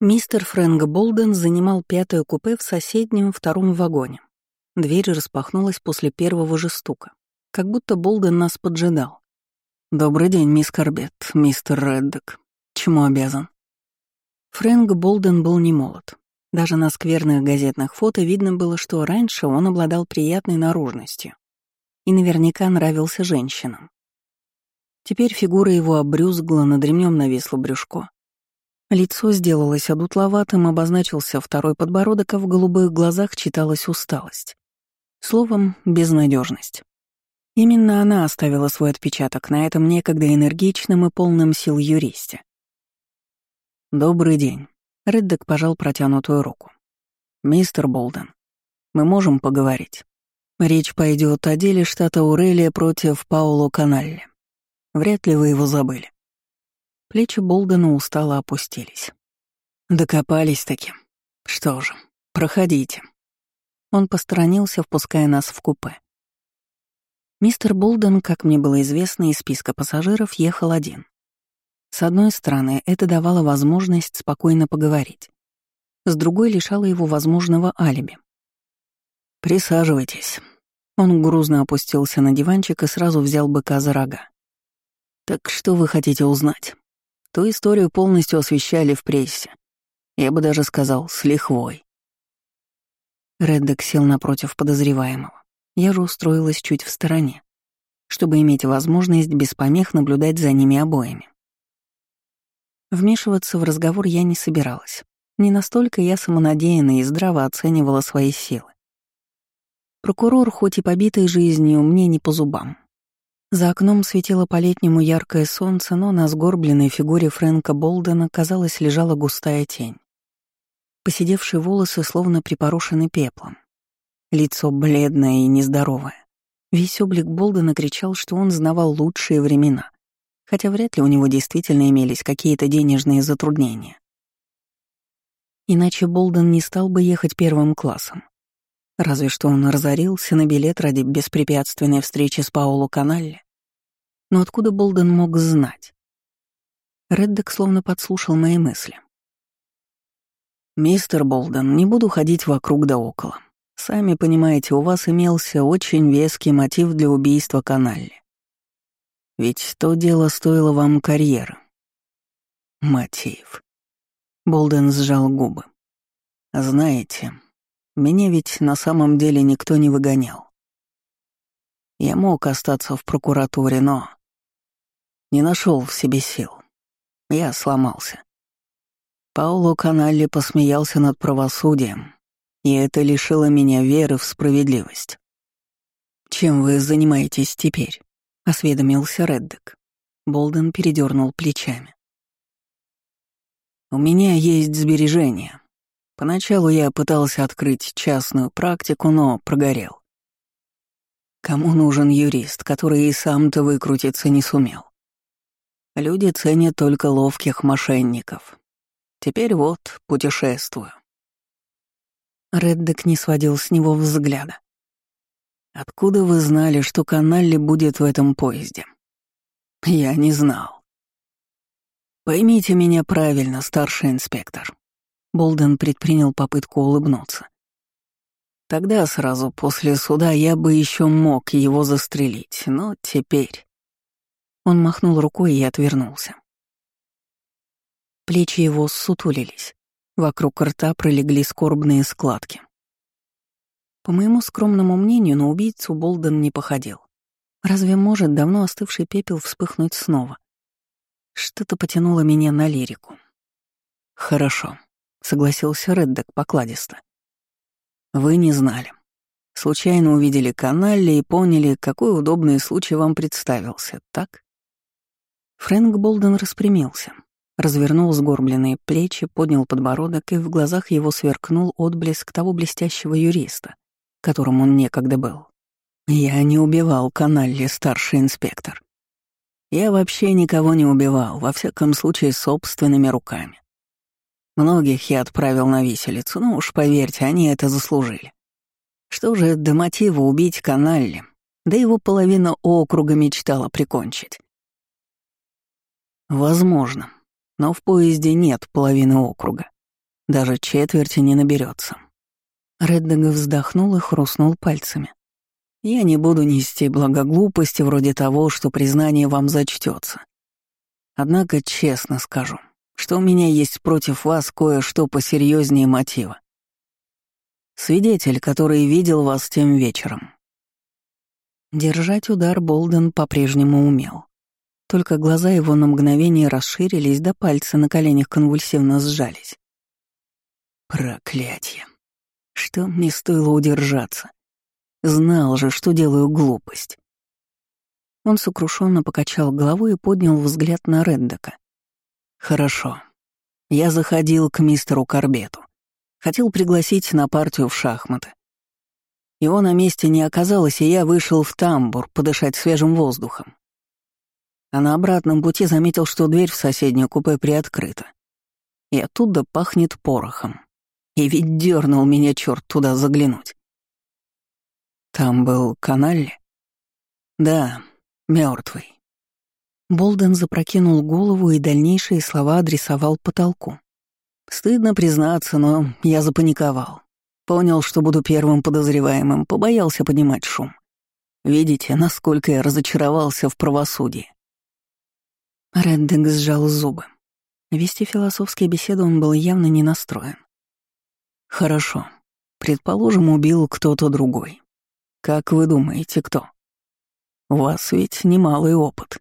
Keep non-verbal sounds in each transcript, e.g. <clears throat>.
Мистер Фрэнк Болден занимал пятое купе в соседнем втором вагоне. Дверь распахнулась после первого же стука, как будто Болден нас поджидал. «Добрый день, мисс Корбет, мистер Реддок. Чему обязан?» Фрэнк Болден был не молод. Даже на скверных газетных фото видно было, что раньше он обладал приятной наружностью и наверняка нравился женщинам. Теперь фигура его обрюзгла, над ремнем нависло брюшко. Лицо сделалось одутловатым, обозначился второй подбородок, а в голубых глазах читалась усталость. Словом, безнадежность. Именно она оставила свой отпечаток на этом некогда энергичном и полном сил юристе. «Добрый день», — Реддек пожал протянутую руку. «Мистер Болден, мы можем поговорить?» Речь пойдет о деле штата Урелия против Пауло Каналли. Вряд ли вы его забыли. Плечи Болдена устало опустились. Докопались-таки. Что же, проходите. Он посторонился, впуская нас в купе. Мистер Болден, как мне было известно, из списка пассажиров ехал один. С одной стороны, это давало возможность спокойно поговорить. С другой лишало его возможного алиби. «Присаживайтесь». Он грузно опустился на диванчик и сразу взял быка за рога. «Так что вы хотите узнать?» Ту историю полностью освещали в прессе. Я бы даже сказал, с лихвой. Реддек сел напротив подозреваемого. Я же устроилась чуть в стороне, чтобы иметь возможность без помех наблюдать за ними обоими. Вмешиваться в разговор я не собиралась. Не настолько я самонадеянна и здраво оценивала свои силы. Прокурор, хоть и побитый жизнью, мне не по зубам. За окном светило по-летнему яркое солнце, но на сгорбленной фигуре Фрэнка Болдена, казалось, лежала густая тень. Посидевшие волосы словно припорошены пеплом. Лицо бледное и нездоровое. Весь облик Болдена кричал, что он знавал лучшие времена, хотя вряд ли у него действительно имелись какие-то денежные затруднения. Иначе Болден не стал бы ехать первым классом. Разве что он разорился на билет ради беспрепятственной встречи с Пауло Каналли. Но откуда Болден мог знать? Реддек словно подслушал мои мысли. «Мистер Болден, не буду ходить вокруг да около. Сами понимаете, у вас имелся очень веский мотив для убийства Каналли. Ведь то дело стоило вам карьеры». «Мотив». Болден сжал губы. «Знаете, меня ведь на самом деле никто не выгонял. Я мог остаться в прокуратуре, но не нашел в себе сил. Я сломался. Пауло Каналли посмеялся над правосудием, и это лишило меня веры в справедливость. «Чем вы занимаетесь теперь?» — осведомился Реддек. Болден передернул плечами. «У меня есть сбережения», Поначалу я пытался открыть частную практику, но прогорел. Кому нужен юрист, который и сам-то выкрутиться не сумел? Люди ценят только ловких мошенников. Теперь вот, путешествую. Реддек не сводил с него взгляда. «Откуда вы знали, что Каналли будет в этом поезде?» «Я не знал». «Поймите меня правильно, старший инспектор. Болден предпринял попытку улыбнуться. Тогда сразу после суда я бы еще мог его застрелить, но теперь... Он махнул рукой и отвернулся. Плечи его сутулились, вокруг рта пролегли скорбные складки. По моему скромному мнению, на убийцу Болден не походил. Разве может давно остывший пепел вспыхнуть снова? Что-то потянуло меня на лирику. Хорошо согласился Реддек покладисто. Вы не знали. Случайно увидели канале и поняли, какой удобный случай вам представился, так? Фрэнк Болден распрямился, развернул сгорбленные плечи, поднял подбородок, и в глазах его сверкнул отблеск того блестящего юриста, которым он некогда был. «Я не убивал Каналли, старший инспектор. Я вообще никого не убивал, во всяком случае, собственными руками. Многих я отправил на виселицу, но уж поверьте, они это заслужили. Что же до мотива убить Каналли, да его половина округа мечтала прикончить. Возможно, но в поезде нет половины округа. Даже четверти не наберется. Реддог вздохнул и хрустнул пальцами. Я не буду нести благоглупости вроде того, что признание вам зачтется. Однако честно скажу, что у меня есть против вас кое-что посерьезнее мотива. Свидетель, который видел вас тем вечером. Держать удар Болден по-прежнему умел. Только глаза его на мгновение расширились, да пальцы на коленях конвульсивно сжались. Проклятье. Что мне стоило удержаться? Знал же, что делаю глупость. Он сокрушенно покачал головой и поднял взгляд на Реддока. «Хорошо. Я заходил к мистеру Корбету. Хотел пригласить на партию в шахматы. Его на месте не оказалось, и я вышел в тамбур подышать свежим воздухом. А на обратном пути заметил, что дверь в соседнее купе приоткрыта. И оттуда пахнет порохом. И ведь дернул меня черт туда заглянуть. Там был каналли? Да, мертвый. Болден запрокинул голову и дальнейшие слова адресовал потолку. Стыдно признаться, но я запаниковал. Понял, что буду первым подозреваемым, побоялся поднимать шум. Видите, насколько я разочаровался в правосудии. Реддинг сжал зубы. Вести философские беседы он был явно не настроен. Хорошо. Предположим, убил кто-то другой. Как вы думаете, кто? У вас ведь немалый опыт.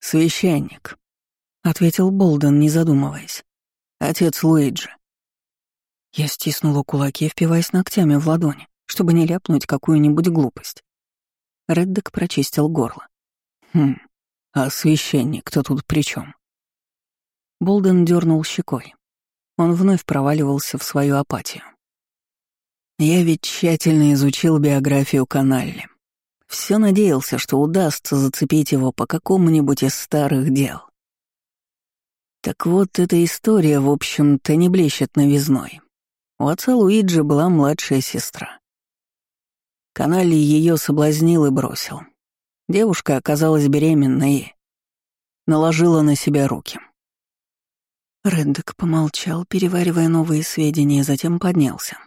Священник, — ответил Болден, не задумываясь. Отец Луиджи. Я стиснула кулаки, впиваясь ногтями в ладони, чтобы не ляпнуть какую-нибудь глупость. Реддек прочистил горло. «Хм, а священник-то тут при чем? Болден дернул щекой. Он вновь проваливался в свою апатию. Я ведь тщательно изучил биографию Каналли. Все надеялся, что удастся зацепить его по какому-нибудь из старых дел. Так вот, эта история, в общем-то, не блещет новизной. У отца Луиджи была младшая сестра. Канали ее соблазнил и бросил. Девушка оказалась беременной и наложила на себя руки. Реддек помолчал, переваривая новые сведения, затем поднялся.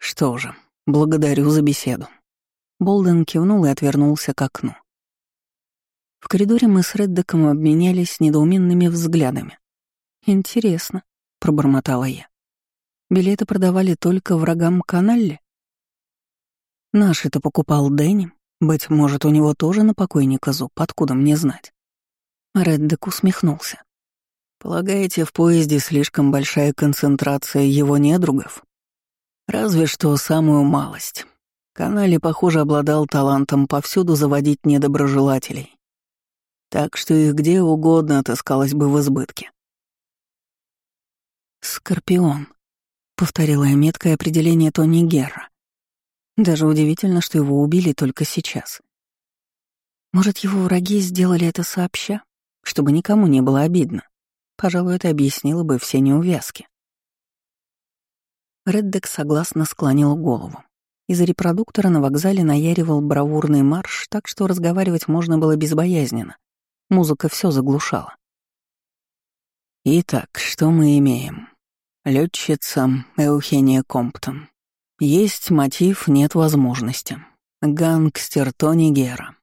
«Что же, благодарю за беседу». Болден кивнул и отвернулся к окну. В коридоре мы с Реддеком обменялись недоуменными взглядами. «Интересно», — пробормотала я. Билеты продавали только врагам Каналли? Наши-то покупал Дэнни. Быть может, у него тоже на покойника зуб, откуда мне знать? Реддек усмехнулся. Полагаете, в поезде слишком большая концентрация его недругов? Разве что самую малость. Канали, похоже, обладал талантом повсюду заводить недоброжелателей. Так что их где угодно отыскалось бы в избытке. Скорпион повторила я меткое определение Тони Герра. Даже удивительно, что его убили только сейчас. Может, его враги сделали это сообща, чтобы никому не было обидно. Пожалуй, это объяснило бы все неувязки. Реддек согласно склонил голову. Из репродуктора на вокзале наяривал бравурный марш, так что разговаривать можно было безбоязненно. Музыка все заглушала. «Итак, что мы имеем?» Летчица Эухения Комптон. Есть мотив, нет возможности. Гангстер Тони Гера.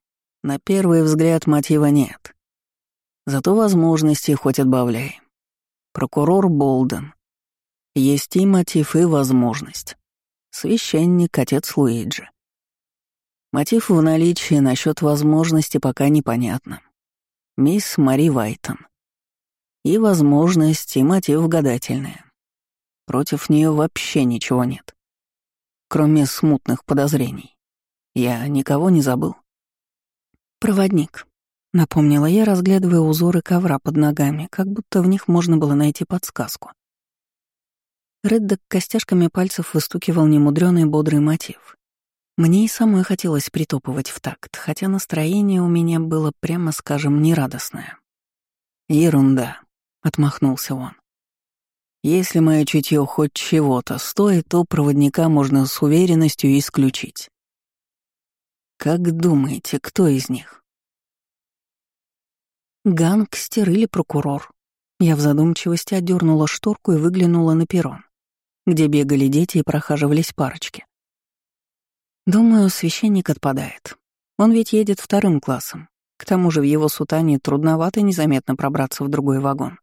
На первый взгляд мотива нет. Зато возможности хоть отбавляй. Прокурор Болден. Есть и мотив, и возможность. Священник, отец Луиджи. Мотив в наличии насчет возможности пока непонятно. Мисс Мари Вайтон. И возможность, и мотив гадательные. Против нее вообще ничего нет. Кроме смутных подозрений. Я никого не забыл. «Проводник», — напомнила я, разглядывая узоры ковра под ногами, как будто в них можно было найти подсказку. Реддок костяшками пальцев выстукивал немудрёный бодрый мотив. Мне и самой хотелось притопывать в такт, хотя настроение у меня было, прямо скажем, нерадостное. «Ерунда», — отмахнулся он. Если мое чутье хоть чего-то стоит, то проводника можно с уверенностью исключить. Как думаете, кто из них? Гангстер или прокурор? Я в задумчивости отдернула шторку и выглянула на перрон, где бегали дети и прохаживались парочки. Думаю, священник отпадает. Он ведь едет вторым классом. К тому же в его сутане трудновато незаметно пробраться в другой вагон.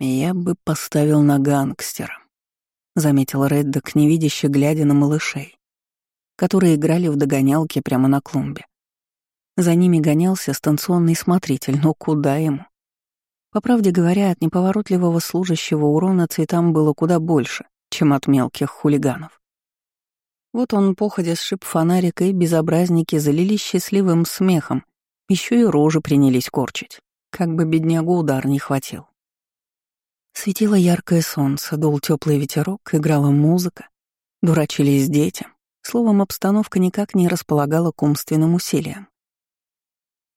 «Я бы поставил на гангстера», — заметил Реддок, невидяще глядя на малышей, которые играли в догонялки прямо на клумбе. За ними гонялся станционный смотритель, но куда ему? По правде говоря, от неповоротливого служащего урона цветам было куда больше, чем от мелких хулиганов. Вот он походя сшиб фонарик, и безобразники залились счастливым смехом, еще и рожи принялись корчить, как бы беднягу удар не хватил. Светило яркое солнце, дул теплый ветерок, играла музыка, дурачились дети. Словом, обстановка никак не располагала к умственным усилиям.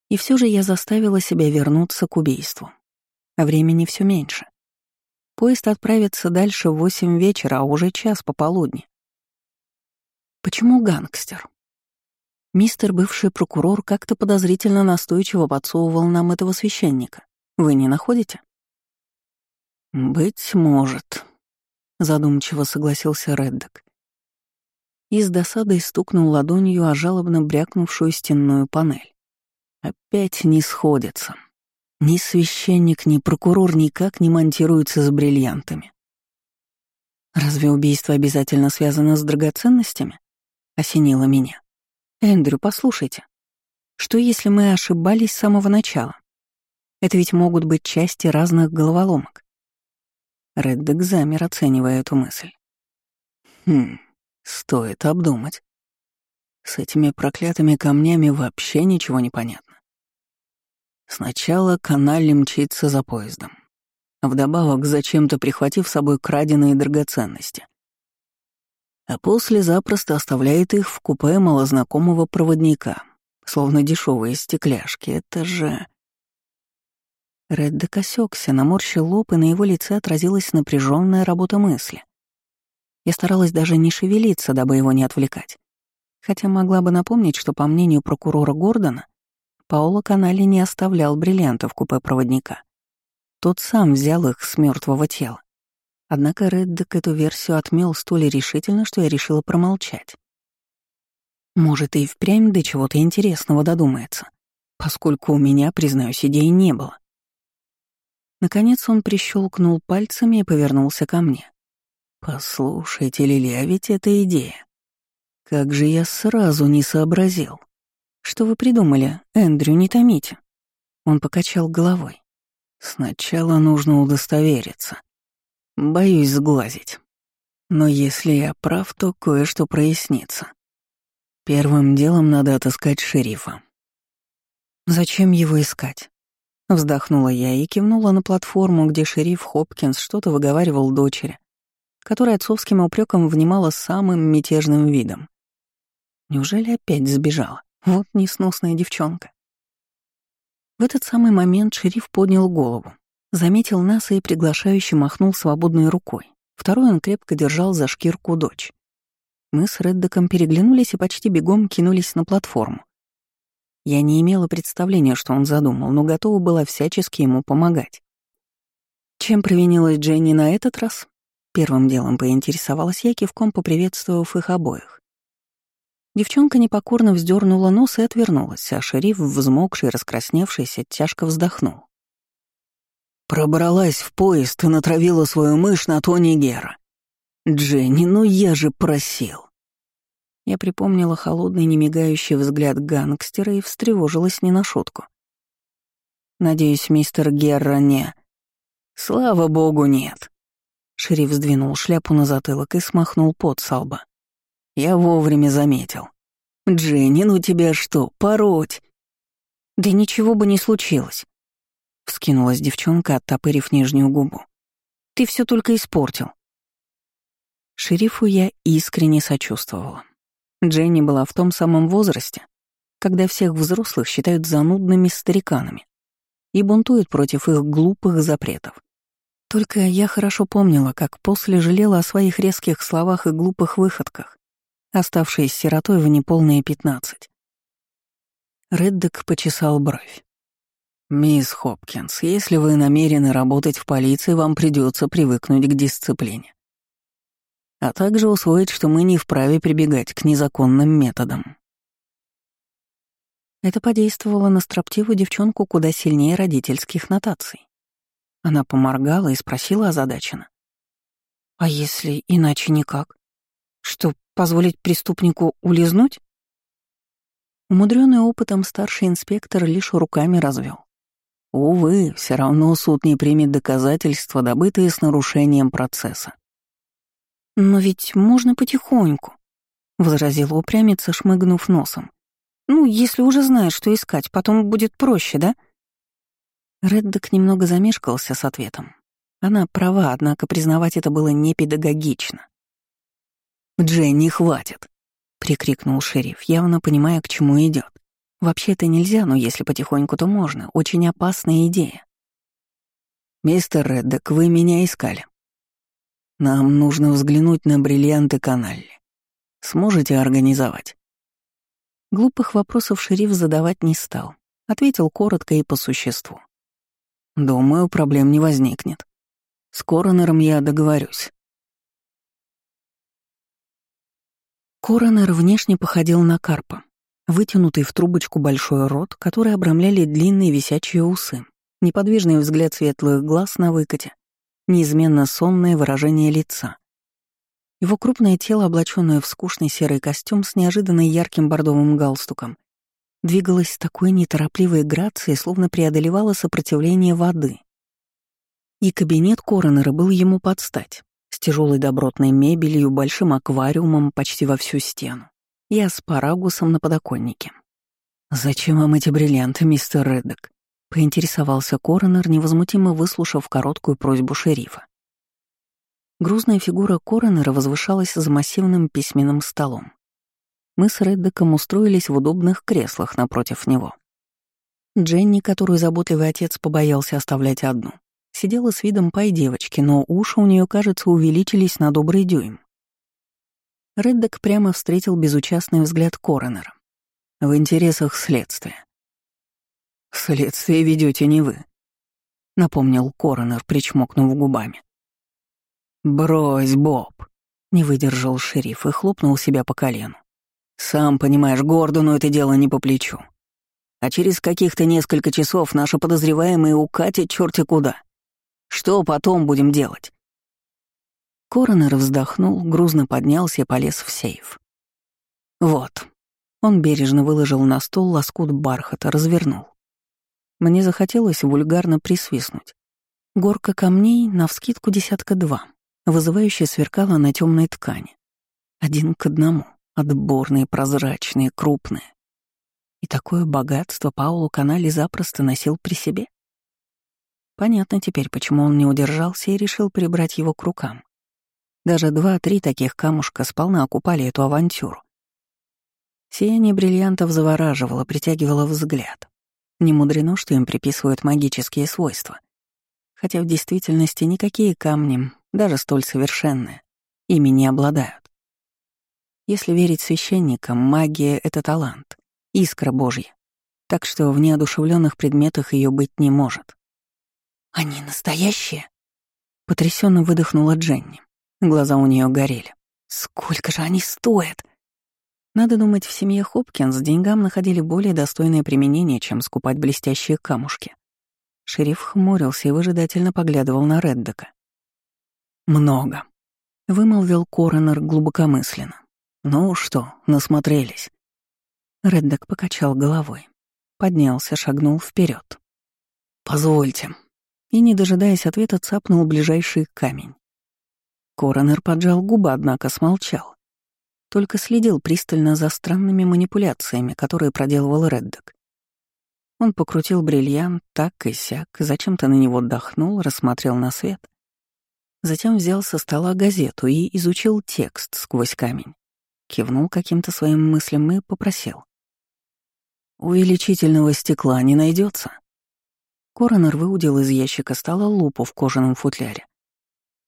И все же я заставила себя вернуться к убийству. А времени все меньше. Поезд отправится дальше в восемь вечера, а уже час пополудни. Почему гангстер? Мистер бывший прокурор как-то подозрительно настойчиво подсовывал нам этого священника. Вы не находите? «Быть может», — задумчиво согласился Реддок. И с досадой стукнул ладонью о жалобно брякнувшую стенную панель. Опять не сходится. Ни священник, ни прокурор никак не монтируются с бриллиантами. Разве убийство обязательно связано с драгоценностями? Осенило меня. Эндрю, послушайте. Что если мы ошибались с самого начала? Это ведь могут быть части разных головоломок. Реддек замер, оценивая эту мысль. Хм, стоит обдумать. С этими проклятыми камнями вообще ничего не понятно. Сначала Каналли мчится за поездом, вдобавок зачем-то прихватив с собой краденые драгоценности. А после запросто оставляет их в купе малознакомого проводника, словно дешевые стекляшки. Это же... Реддек осекся, наморщил лоб, и на его лице отразилась напряженная работа мысли. Я старалась даже не шевелиться, дабы его не отвлекать. Хотя могла бы напомнить, что, по мнению прокурора Гордона, Паоло Канали не оставлял бриллиантов купе проводника. Тот сам взял их с мертвого тела. Однако Реддек эту версию отмел столь решительно, что я решила промолчать. Может, и впрямь до чего-то интересного додумается, поскольку у меня, признаюсь, идеи не было. Наконец он прищелкнул пальцами и повернулся ко мне. «Послушайте, Лилия, ведь это идея. Как же я сразу не сообразил». «Что вы придумали, Эндрю, не томите?» Он покачал головой. «Сначала нужно удостовериться. Боюсь сглазить. Но если я прав, то кое-что прояснится. Первым делом надо отыскать шерифа». «Зачем его искать?» Вздохнула я и кивнула на платформу, где шериф Хопкинс что-то выговаривал дочери, которая отцовским упреком внимала самым мятежным видом. Неужели опять сбежала? Вот несносная девчонка. В этот самый момент шериф поднял голову, заметил нас и приглашающе махнул свободной рукой. Второй он крепко держал за шкирку дочь. Мы с Реддоком переглянулись и почти бегом кинулись на платформу. Я не имела представления, что он задумал, но готова была всячески ему помогать. Чем провинилась Дженни на этот раз? Первым делом поинтересовалась я, кивком поприветствовав их обоих. Девчонка непокорно вздернула нос и отвернулась, а шериф, взмокший раскрасневшийся, тяжко вздохнул. Пробралась в поезд и натравила свою мышь на Тони Гера. «Дженни, ну я же просил!» Я припомнила холодный, немигающий взгляд гангстера и встревожилась не на шутку. «Надеюсь, мистер Герра не...» «Слава богу, нет!» Шериф сдвинул шляпу на затылок и смахнул пот со лба. Я вовремя заметил. «Дженни, ну тебя что, пороть?» «Да ничего бы не случилось», — вскинулась девчонка, оттопырив нижнюю губу. «Ты все только испортил». Шерифу я искренне сочувствовала. Дженни была в том самом возрасте, когда всех взрослых считают занудными стариканами и бунтуют против их глупых запретов. Только я хорошо помнила, как после жалела о своих резких словах и глупых выходках, оставшись сиротой в неполные пятнадцать. Реддок почесал бровь. «Мисс Хопкинс, если вы намерены работать в полиции, вам придется привыкнуть к дисциплине. А также усвоить, что мы не вправе прибегать к незаконным методам». Это подействовало на строптивую девчонку куда сильнее родительских нотаций. Она поморгала и спросила озадаченно. «А если иначе никак? Что, позволить преступнику улизнуть?» Умудренный опытом старший инспектор лишь руками развел. Увы, все равно суд не примет доказательства, добытые с нарушением процесса. «Но ведь можно потихоньку», — возразила упрямица, шмыгнув носом. «Ну, если уже знаешь, что искать, потом будет проще, да?» Реддок немного замешкался с ответом. Она права, однако признавать это было не педагогично. «Дженни, хватит!» — прикрикнул шериф, явно понимая, к чему идет. Вообще-то нельзя, но если потихоньку, то можно. Очень опасная идея. «Мистер Реддок, вы меня искали. Нам нужно взглянуть на бриллианты Каналли. Сможете организовать?» Глупых вопросов шериф задавать не стал. Ответил коротко и по существу. «Думаю, проблем не возникнет. С коронером я договорюсь». Коронер внешне походил на карпа вытянутый в трубочку большой рот, который обрамляли длинные висячие усы, неподвижный взгляд светлых глаз на выкате, неизменно сонное выражение лица. Его крупное тело, облаченное в скучный серый костюм с неожиданно ярким бордовым галстуком, двигалось с такой неторопливой грацией, словно преодолевало сопротивление воды. И кабинет коронера был ему под стать, с тяжелой добротной мебелью, большим аквариумом почти во всю стену и аспарагусом на подоконнике. «Зачем вам эти бриллианты, мистер Реддок?» — поинтересовался коронер, невозмутимо выслушав короткую просьбу шерифа. Грузная фигура коронера возвышалась за массивным письменным столом. Мы с Реддоком устроились в удобных креслах напротив него. Дженни, которую заботливый отец побоялся оставлять одну, сидела с видом пай девочки, но уши у нее, кажется, увеличились на добрый дюйм. Реддок прямо встретил безучастный взгляд коронера. «В интересах следствия». «Следствие ведете не вы», — напомнил коронер, причмокнув губами. «Брось, Боб», — не выдержал шериф и хлопнул себя по колену. «Сам понимаешь, Гордону это дело не по плечу. А через каких-то несколько часов наши подозреваемые укатят черти куда. Что потом будем делать? Коронер вздохнул, грузно поднялся и полез в сейф. «Вот». Он бережно выложил на стол лоскут бархата, развернул. Мне захотелось вульгарно присвистнуть. Горка камней навскидку десятка два, вызывающе сверкала на темной ткани. Один к одному, отборные, прозрачные, крупные. И такое богатство Паулу Канали запросто носил при себе. Понятно теперь, почему он не удержался и решил прибрать его к рукам. Даже два-три таких камушка сполна окупали эту авантюру. Сияние бриллиантов завораживало, притягивало взгляд. Не мудрено, что им приписывают магические свойства. Хотя в действительности никакие камни, даже столь совершенные, ими не обладают. Если верить священникам, магия — это талант, искра Божья. Так что в неодушевленных предметах ее быть не может. «Они настоящие?» — потрясенно выдохнула Дженни. Глаза у нее горели. Сколько же они стоят? Надо думать, в семье Хопкинс деньгам находили более достойное применение, чем скупать блестящие камушки. Шериф хмурился и выжидательно поглядывал на Реддока. «Много», — вымолвил коронер глубокомысленно. «Ну что, насмотрелись?» Реддок покачал головой, поднялся, шагнул вперед. «Позвольте». И, не дожидаясь ответа, цапнул ближайший камень. Коронер поджал губы, однако смолчал. Только следил пристально за странными манипуляциями, которые проделывал Реддок. Он покрутил бриллиант так и сяк, зачем-то на него отдохнул, рассмотрел на свет. Затем взял со стола газету и изучил текст сквозь камень. Кивнул каким-то своим мыслям и попросил. «Увеличительного стекла не найдется. Коронер выудил из ящика стола лупу в кожаном футляре.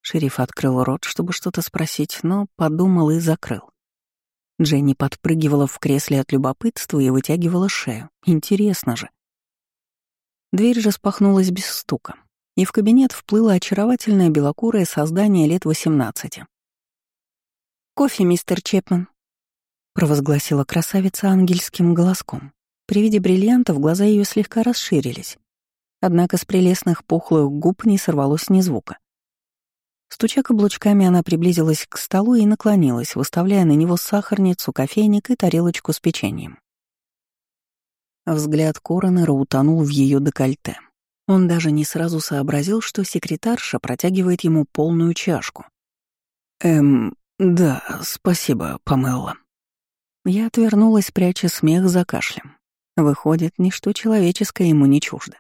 Шериф открыл рот, чтобы что-то спросить, но подумал и закрыл. Дженни подпрыгивала в кресле от любопытства и вытягивала шею. Интересно же. Дверь распахнулась без стука, и в кабинет вплыло очаровательное белокурое создание лет 18. «Кофе, мистер Чепман», — провозгласила красавица ангельским голоском. При виде бриллиантов глаза ее слегка расширились, однако с прелестных пухлых губ не сорвалось ни звука. Стуча каблучками, она приблизилась к столу и наклонилась, выставляя на него сахарницу, кофейник и тарелочку с печеньем. Взгляд Коронера утонул в ее декольте. Он даже не сразу сообразил, что секретарша протягивает ему полную чашку. «Эм, да, спасибо, Памелла». Я отвернулась, пряча смех за кашлем. Выходит, ничто человеческое ему не чуждо.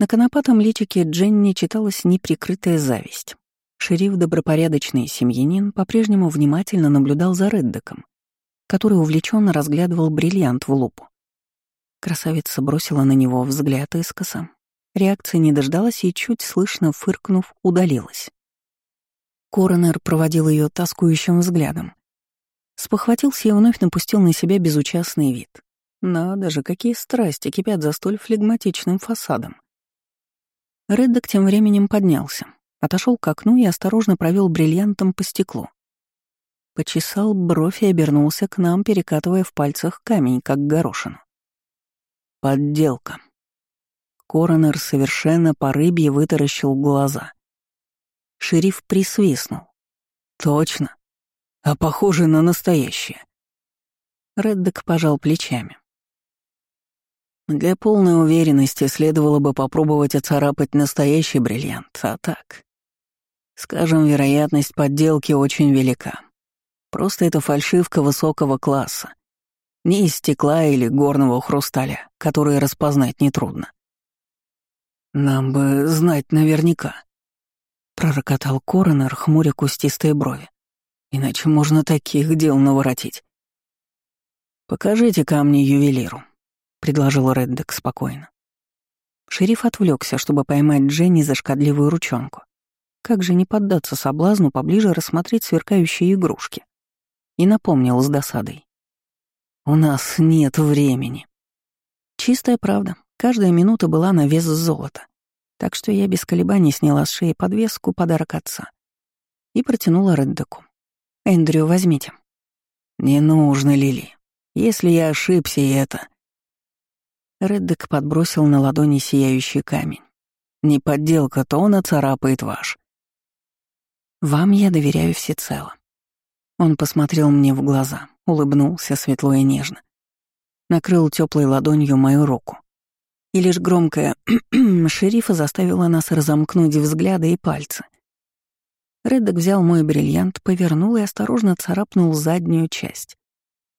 На конопатом личике Дженни читалась неприкрытая зависть. Шериф добропорядочный семьянин по-прежнему внимательно наблюдал за Реддеком, который увлеченно разглядывал бриллиант в лупу. Красавица бросила на него взгляд искоса. Реакции не дождалась и, чуть слышно фыркнув, удалилась. Коронер проводил ее тоскующим взглядом. Спохватился и вновь напустил на себя безучастный вид. Надо же, какие страсти кипят за столь флегматичным фасадом. Реддок тем временем поднялся, отошел к окну и осторожно провел бриллиантом по стеклу. Почесал бровь и обернулся к нам, перекатывая в пальцах камень, как горошину. Подделка. Коронер совершенно по рыбье вытаращил глаза. Шериф присвистнул. «Точно. А похоже на настоящее». Реддок пожал плечами. Для полной уверенности следовало бы попробовать оцарапать настоящий бриллиант, а так... Скажем, вероятность подделки очень велика. Просто это фальшивка высокого класса. Не из стекла или горного хрусталя, которые распознать нетрудно. «Нам бы знать наверняка», — пророкотал коронер, хмуря кустистые брови. «Иначе можно таких дел наворотить». «Покажите камни ювелиру», — предложил Реддек спокойно. Шериф отвлекся, чтобы поймать Дженни за шкодливую ручонку. Как же не поддаться соблазну поближе рассмотреть сверкающие игрушки? И напомнил с досадой. «У нас нет времени». Чистая правда, каждая минута была на вес золота. Так что я без колебаний сняла с шеи подвеску подарок отца и протянула Реддеку. «Эндрю, возьмите». «Не нужно, Лили. Если я ошибся, и это...» Реддек подбросил на ладони сияющий камень. «Не подделка, то он оцарапает ваш». «Вам я доверяю всецело». Он посмотрел мне в глаза, улыбнулся светло и нежно. Накрыл теплой ладонью мою руку. И лишь громкое <clears throat> шерифа заставило нас разомкнуть взгляды и пальцы. Реддок взял мой бриллиант, повернул и осторожно царапнул заднюю часть.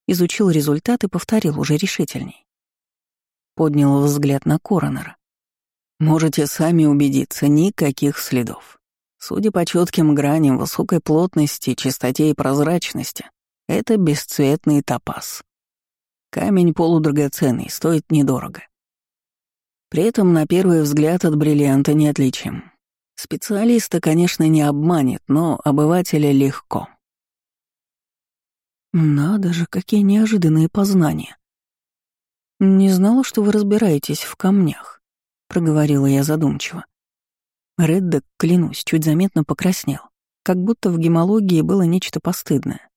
Изучил результат и повторил уже решительней поднял взгляд на коронера. Можете сами убедиться, никаких следов. Судя по четким граням высокой плотности, чистоте и прозрачности, это бесцветный топаз. Камень полудрагоценный, стоит недорого. При этом на первый взгляд от бриллианта не отличим. Специалиста, конечно, не обманет, но обывателя легко. Надо же, какие неожиданные познания. «Не знала, что вы разбираетесь в камнях», — проговорила я задумчиво. Реддок, клянусь, чуть заметно покраснел, как будто в гемологии было нечто постыдное.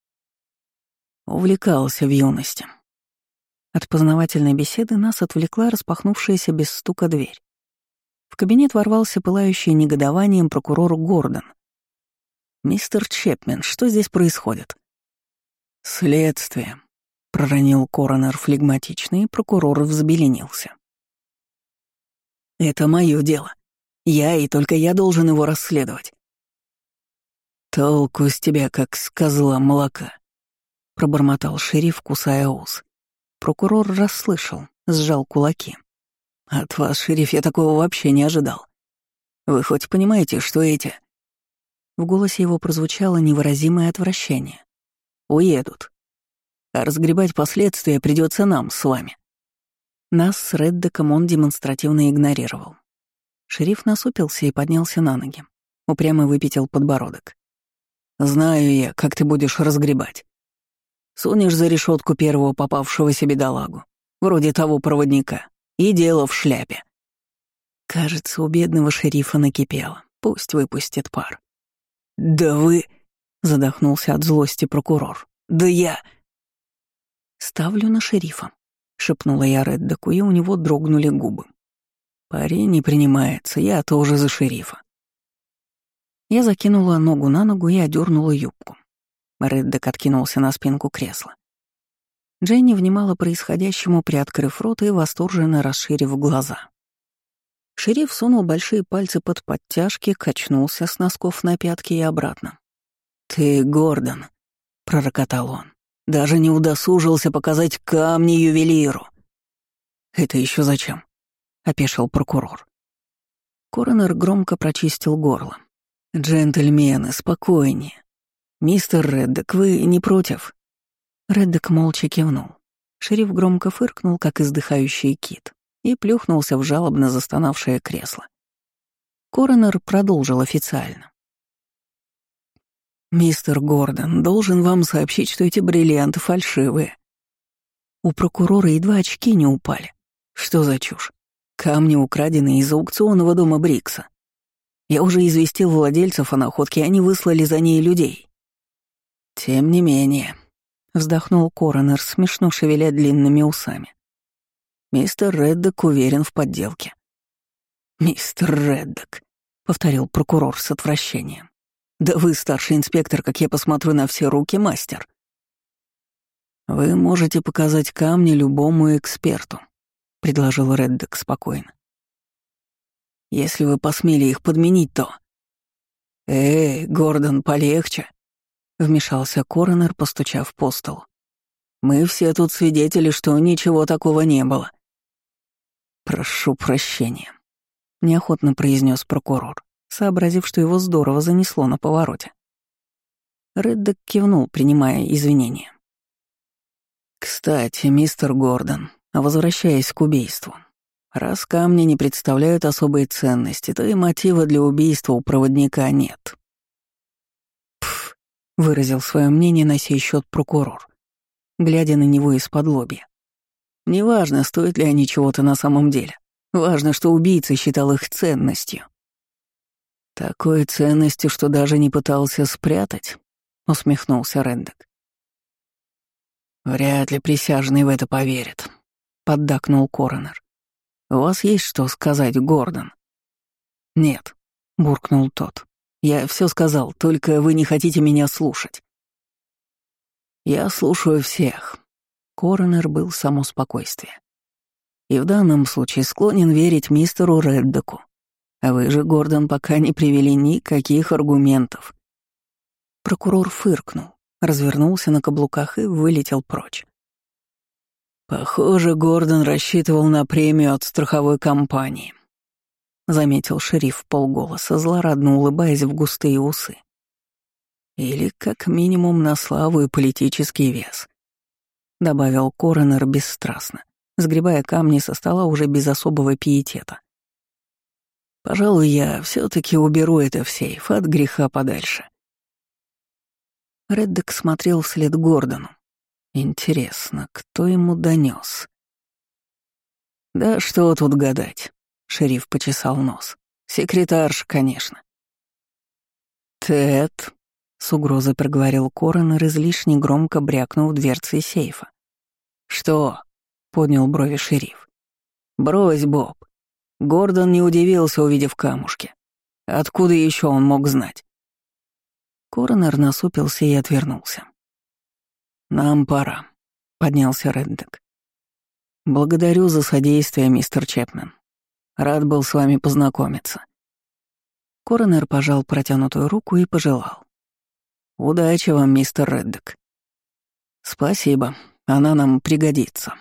Увлекался в юности. От познавательной беседы нас отвлекла распахнувшаяся без стука дверь. В кабинет ворвался пылающий негодованием прокурор Гордон. «Мистер Чепмен, что здесь происходит?» «Следствие», — проронил коронер флегматично, и прокурор взбеленился. «Это мое дело. Я и только я должен его расследовать». «Толку с тебя, как с козла молока», — пробормотал шериф, кусая ус. Прокурор расслышал, сжал кулаки. «От вас, шериф, я такого вообще не ожидал. Вы хоть понимаете, что эти...» В голосе его прозвучало невыразимое отвращение. «Уедут. А разгребать последствия придется нам с вами. Нас с Реддеком он демонстративно игнорировал. Шериф насупился и поднялся на ноги. Упрямо выпятил подбородок. «Знаю я, как ты будешь разгребать. Сунешь за решетку первого попавшегося бедолагу, вроде того проводника, и дело в шляпе. Кажется, у бедного шерифа накипело. Пусть выпустит пар. «Да вы...» — задохнулся от злости прокурор. «Да я...» «Ставлю на шерифа», — шепнула я Реддоку, и у него дрогнули губы. «Парень не принимается, я тоже за шерифа». Я закинула ногу на ногу и одернула юбку. Реддок откинулся на спинку кресла. Дженни внимала происходящему, приоткрыв рот и восторженно расширив глаза. Шериф сунул большие пальцы под подтяжки, качнулся с носков на пятки и обратно. «Ты Гордон», — пророкотал он, — «даже не удосужился показать камни ювелиру». «Это еще зачем?» — опешил прокурор. Коронер громко прочистил горло. «Джентльмены, спокойнее. Мистер Реддок, вы не против?» Реддок молча кивнул. Шериф громко фыркнул, как издыхающий кит, и плюхнулся в жалобно застонавшее кресло. Коронер продолжил официально. «Мистер Гордон, должен вам сообщить, что эти бриллианты фальшивые. У прокурора едва очки не упали. Что за чушь? Камни украдены из аукционного дома Брикса. Я уже известил владельцев о находке, они выслали за ней людей. Тем не менее, Вздохнул коронер, смешно шевеля длинными усами. Мистер Реддок уверен в подделке. «Мистер Реддок», — повторил прокурор с отвращением. «Да вы, старший инспектор, как я посмотрю на все руки, мастер». «Вы можете показать камни любому эксперту», — предложил Реддок спокойно. «Если вы посмели их подменить, то...» «Эй, Гордон, полегче», Вмешался коронер, постучав по столу. «Мы все тут свидетели, что ничего такого не было». «Прошу прощения», — неохотно произнес прокурор, сообразив, что его здорово занесло на повороте. Реддок кивнул, принимая извинения. «Кстати, мистер Гордон, возвращаясь к убийству, раз камни не представляют особой ценности, то и мотива для убийства у проводника нет выразил свое мнение на сей счет прокурор, глядя на него из-под лобья. Неважно, стоят ли они чего-то на самом деле. Важно, что убийца считал их ценностью. Такой ценностью, что даже не пытался спрятать, усмехнулся Рэндок. Вряд ли присяжный в это поверит, поддакнул коронер. У вас есть что сказать, Гордон? Нет, буркнул тот. Я все сказал, только вы не хотите меня слушать. Я слушаю всех. Коронер был само спокойствие. И в данном случае склонен верить мистеру Реддоку. А вы же, Гордон, пока не привели никаких аргументов. Прокурор фыркнул, развернулся на каблуках и вылетел прочь. Похоже, Гордон рассчитывал на премию от страховой компании. — заметил шериф полголоса, злорадно улыбаясь в густые усы. «Или, как минимум, на славу и политический вес», — добавил коронер бесстрастно, сгребая камни со стола уже без особого пиетета. «Пожалуй, я все таки уберу это в сейф от греха подальше». Реддок смотрел вслед Гордону. Интересно, кто ему донес? Да что тут гадать. Шериф почесал нос. Секретарш, конечно. Тед, с угрозой проговорил коронер, излишне громко брякнув дверцей сейфа. «Что?» — поднял брови шериф. «Брось, Боб». Гордон не удивился, увидев камушки. Откуда еще он мог знать? Коронер насупился и отвернулся. «Нам пора», — поднялся Реддек. «Благодарю за содействие, мистер Чепмен. Рад был с вами познакомиться». Коронер пожал протянутую руку и пожелал. «Удачи вам, мистер Реддек». «Спасибо, она нам пригодится».